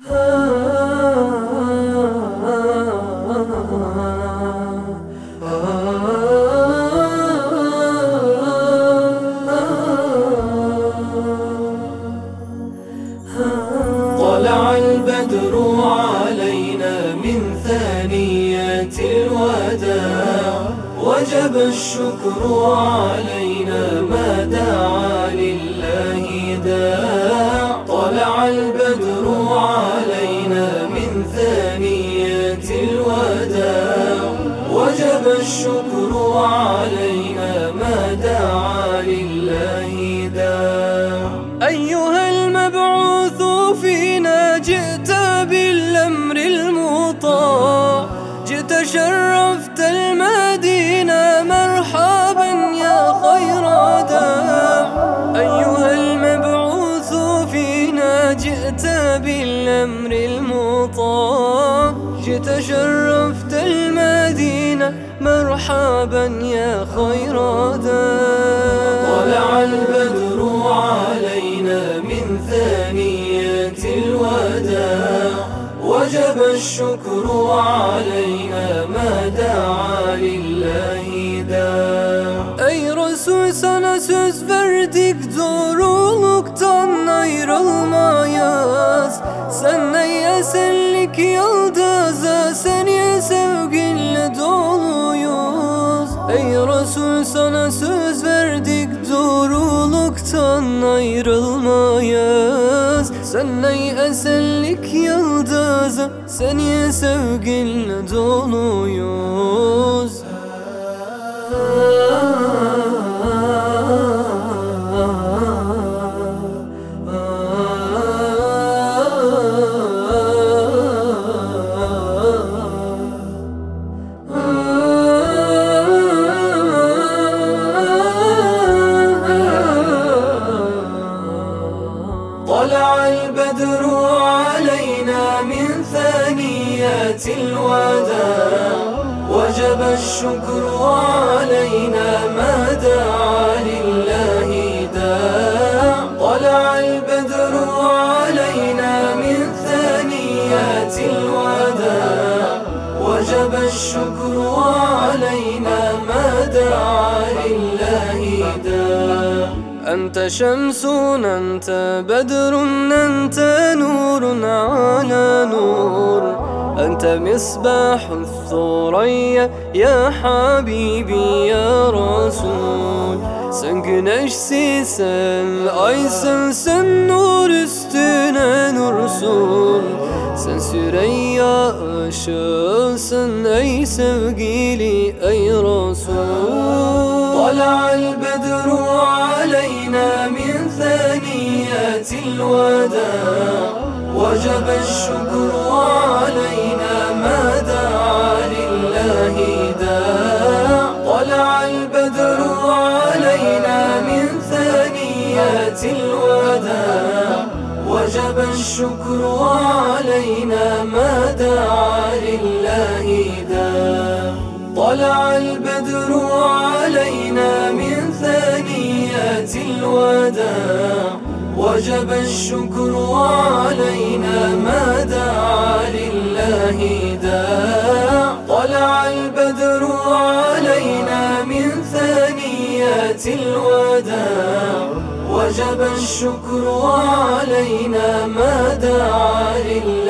طلع البدر علينا من ثانيات الوداع وجب الشكر علينا ما دعا. الشكر علينا ما دعا لله داع أيها المبعوث فينا جئت بالأمر المطاع جئت شرفت المدينة مرحبا يا خير داع أيها المبعوث فينا جئت بالأمر المطاع جئت شرفت المدينة مرحبا يا خير داع طلع البدر علينا من ثانيات الوداع. وجب الشكر علينا ما دعا لله داع. Resul sana söz verdik doğruluktan ayrılmayız Sen neye senlik yıldıza Ey Resul sana söz verdik doğruluktan ayrılmayız. Sen neye senlik yıldıza seni sevginle doluyuz طلع البدر علينا من ثانيات الوداع وجب الشكر علينا ما دعا لله داع طلع البدر علينا من ثانيات الوداع وجب الشكر علينا ما دعا لله داع أنت شمس أنت بدر أنت نور على نور. أنت مصباح الثريا يا حبيبي يا رسول. سنك نجسي سن أي سن نور استنى نرسول. سن سريا أشاسن أي سبقي لي أي رسول. طلع البدر الوداع وجب الشكر علينا ما دعا لله داع. طلع البدر علينا من ثانيات الوداع وجب الشكر علينا ما دعا لله داع. طلع البدر علينا من ثانيات الوداع وجب الشكر علينا ما دعا لله داع. طلع البدر علينا من ثانيات الوداع. وجب الشكر علينا ما دعا لله